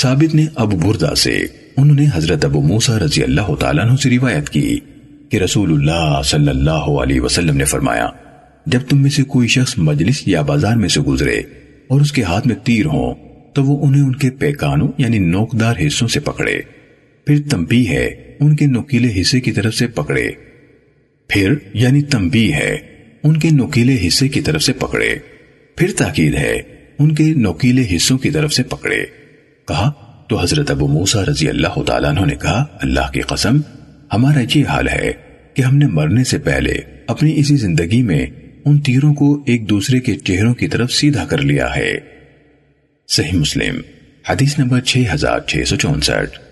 ثابت نے ابو بردہ سے، انہوں نے حضرت ابو موسیٰ رضی اللہ تعالیٰ عنہ سے روایت کی کہ رسول اللہ صلی اللہ علیہ وسلم نے فرمایا، جب تم میں سے کوئی شخص مجلس یا بازار میں سے گزرے اور اس کے ہاتھ میں تیر ہوں تو وہ انہیں ان کے پیکانوں یعنی نوکدار حصوں سے پکڑے۔ پھر تمبی ہے، ان کے نوکیلے حصے کی طرف سے پکڑے۔ پھر یعنی تمبی ہے، ان کے نوکیلے حصے کی طرف سے پکڑے۔ پھر تاکید ہے، ان کے نوکیلے حصوں کی طرف سے پکڑے۔ کہا، تو حضرت ابو موسیٰ رضی اللہ تعالیٰ عنہ نے کہا، اللہ کی قسم، ہمارا یہ حال ہے کہ ہم نے مرنے سے پہلے اپنی اسی زندگی میں ان تیروں کو ایک دوسرے کے چہروں کی طرف سیدھا کر لیا ہے۔ صحیح مسلم، حدیث نمبر 6664